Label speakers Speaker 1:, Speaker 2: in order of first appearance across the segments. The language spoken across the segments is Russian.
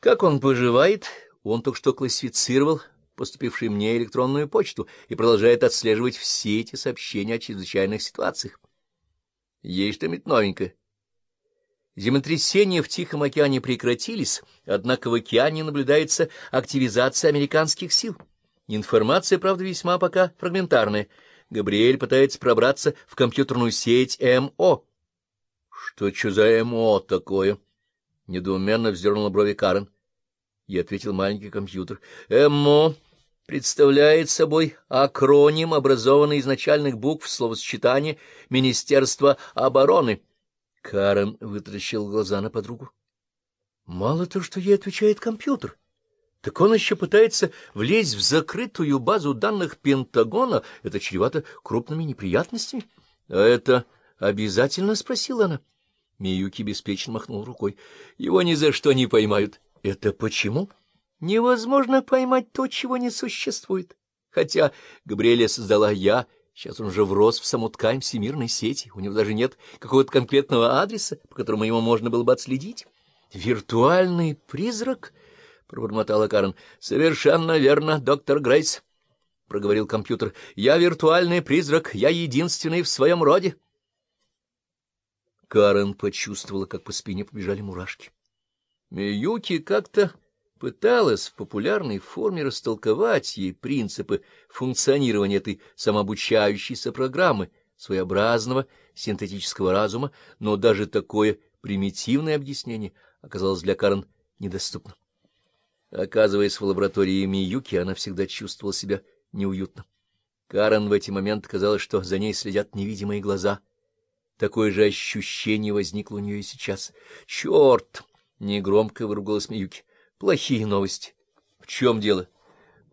Speaker 1: Как он поживает? Он только что классифицировал поступившей мне электронную почту и продолжает отслеживать все эти сообщения о чрезвычайных ситуациях. Есть что-нибудь новенькое. Землетрясения в Тихом океане прекратились, однако в океане наблюдается активизация американских сил. Информация, правда, весьма пока фрагментарная. Габриэль пытается пробраться в компьютерную сеть МО. — Что что за МО такое? — недоуменно вздернула брови Карен. И ответил маленький компьютер. — МО представляет собой акроним, образованный из начальных букв словосочетания Министерства обороны. Карен вытаращил глаза на подругу. — Мало то, что ей отвечает компьютер. Так он еще пытается влезть в закрытую базу данных Пентагона. Это чревато крупными неприятностями. — А это обязательно? — спросила она. Миюки беспечно махнул рукой. — Его ни за что не поймают. — Это почему? — Невозможно поймать то, чего не существует. Хотя Габриэля создала я, сейчас он уже врос в саму ткань всемирной сети. У него даже нет какого-то конкретного адреса, по которому его можно было бы отследить. — Виртуальный призрак? — пробормотала Карен. — Совершенно верно, доктор Грейс, — проговорил компьютер. — Я виртуальный призрак, я единственный в своем роде. Карен почувствовала, как по спине побежали мурашки. Миюки как-то пыталась в популярной форме растолковать ей принципы функционирования этой самообучающейся программы, своеобразного синтетического разума, но даже такое примитивное объяснение оказалось для Карен недоступным. Оказываясь в лаборатории Миюки, она всегда чувствовала себя неуютно. Карен в эти моменты казалось, что за ней следят невидимые глаза. Такое же ощущение возникло у нее и сейчас. «Черт!» — негромко выругалась Миюки. «Плохие новости. В чем дело?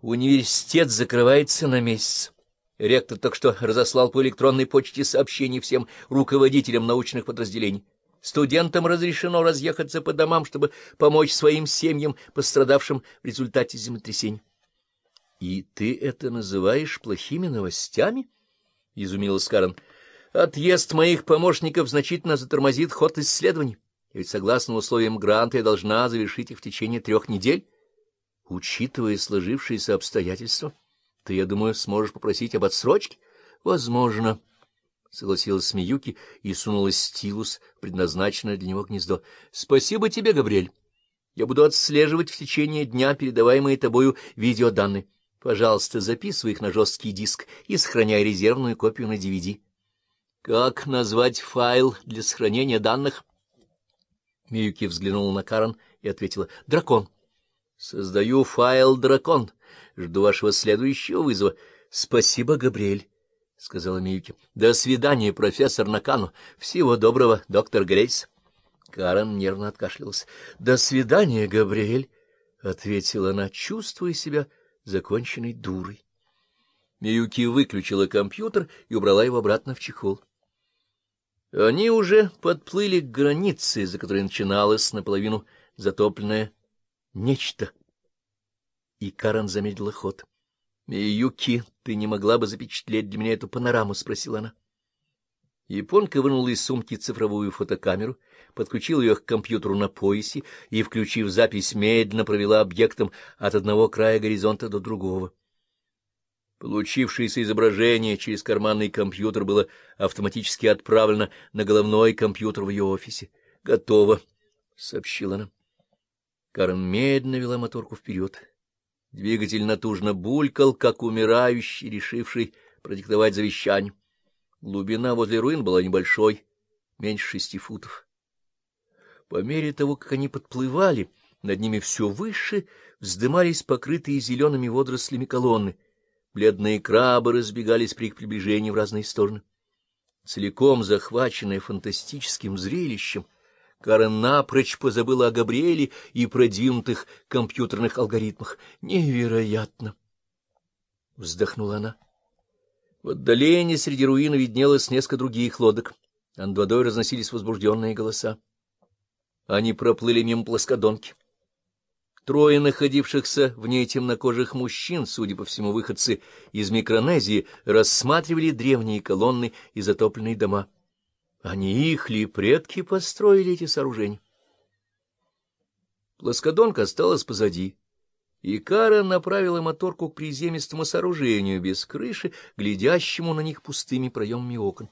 Speaker 1: Университет закрывается на месяц. Ректор только что разослал по электронной почте сообщение всем руководителям научных подразделений. Студентам разрешено разъехаться по домам, чтобы помочь своим семьям, пострадавшим в результате землетрясения. — И ты это называешь плохими новостями? — изумилась Карен. — Отъезд моих помощников значительно затормозит ход исследований. Ведь, согласно условиям гранта, я должна завершить их в течение трех недель. Учитывая сложившиеся обстоятельства, ты, я думаю, сможешь попросить об отсрочке? — Возможно. —— согласилась Миюки и сунула стилус, предназначенное для него гнездо. — Спасибо тебе, Габриэль. Я буду отслеживать в течение дня передаваемые тобою видеоданные. Пожалуйста, записывай их на жесткий диск и сохраняй резервную копию на DVD. — Как назвать файл для сохранения данных? Миюки взглянула на Карен и ответила. — Дракон. — Создаю файл «Дракон». Жду вашего следующего вызова. — Спасибо, Габриэль. — сказала Миюки. — До свидания, профессор Накану. Всего доброго, доктор Грейс. Карен нервно откашлялась. — До свидания, Габриэль, — ответила она, чувствуя себя законченной дурой. Миюки выключила компьютер и убрала его обратно в чехол. Они уже подплыли к границе, за которой начиналось наполовину затопленное нечто. И Карен замедлила ход. — Миюки, ты не могла бы запечатлеть для меня эту панораму? — спросила она. Японка вынула из сумки цифровую фотокамеру, подключила ее к компьютеру на поясе и, включив запись, медленно провела объектом от одного края горизонта до другого. Получившееся изображение через карманный компьютер было автоматически отправлено на головной компьютер в ее офисе. «Готово», — сообщила она. Карен медленно вела моторку вперед. Двигатель натужно булькал, как умирающий, решивший продиктовать завещание. Глубина возле руин была небольшой, меньше шести футов. По мере того, как они подплывали, над ними все выше вздымались покрытые зелеными водорослями колонны. Бледные крабы разбегались при их приближении в разные стороны. Целиком захваченная фантастическим зрелищем — Карен напрочь позабыла о Габриэле и продвинутых компьютерных алгоритмах. Невероятно! Вздохнула она. В отдалении среди руин виднелось несколько других лодок. Над разносились возбужденные голоса. Они проплыли мимо плоскодонки. Трое находившихся в ней темнокожих мужчин, судя по всему, выходцы из Микронезии, рассматривали древние колонны и затопленные дома. Они их ли предки построили эти сооружения? Плоскодонка осталась позади, и Кара направила моторку к приземистому сооружению без крыши, глядящему на них пустыми проемами окон.